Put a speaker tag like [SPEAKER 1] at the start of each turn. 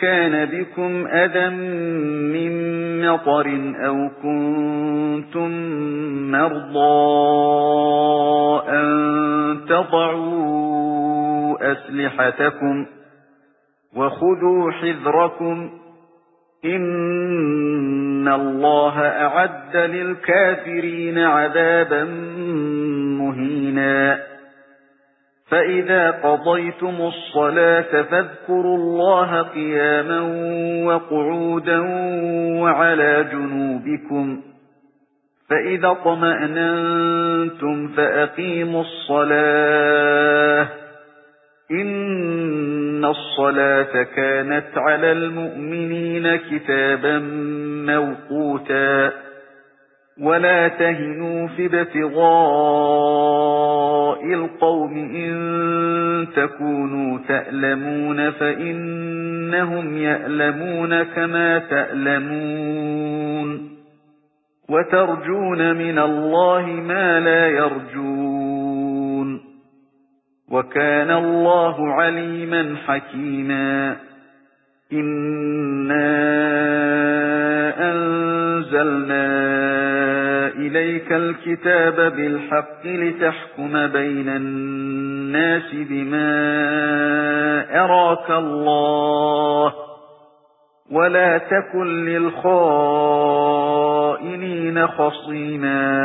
[SPEAKER 1] كَانَ بِكُمْ أَذًى مِّن مَّطَرٍ أَوْ كُنتُم مَّرْضَىٰ أَن تَضَعُوا أَسْلِحَتَكُمْ وَخُذُوا حِذْرَكُمْ إِنَّ اللَّهَ أَعَدَّ لِلْكَافِرِينَ عَذَابًا مُّهِينًا فَإِذَا قَضَيْتُمُ الصَّلَاةَ فَاذْكُرُوا اللَّهَ قِيَامًا وَقُعُودًا وَعَلَى جُنُوبِكُمْ. فَإِذَا اطْمَأْنَنتُمْ فَأَقِيمُوا الصَّلَاةَ. إِنَّ الصَّلَاةَ كَانَتْ عَلَى الْمُؤْمِنِينَ كِتَابًا مَّوْقُوتًا. وَلَا تَهِنُوا فِي ابْتِغَاءِ تَأْلَمُونَ فَإِنَّهُمْ يَأْلَمُونَ كَمَا تَأْلَمُونَ وَتَرْجُونَ مِنَ اللَّهِ مَا لَا يَرْجُونَ وَكَانَ اللَّهُ عَلِيمًا حَكِيمًا إِنَّا أَنزَلْنَا إِلَيْكَ الْكِتَابَ بِالْحَقِّ لِتَحْكُمَ بَيْنَ النَّاسِ بِمَا أَرَاكَ اللَّهُ وَلَا تَكُن لِّلْخَائِنِينَ خَصِيمًا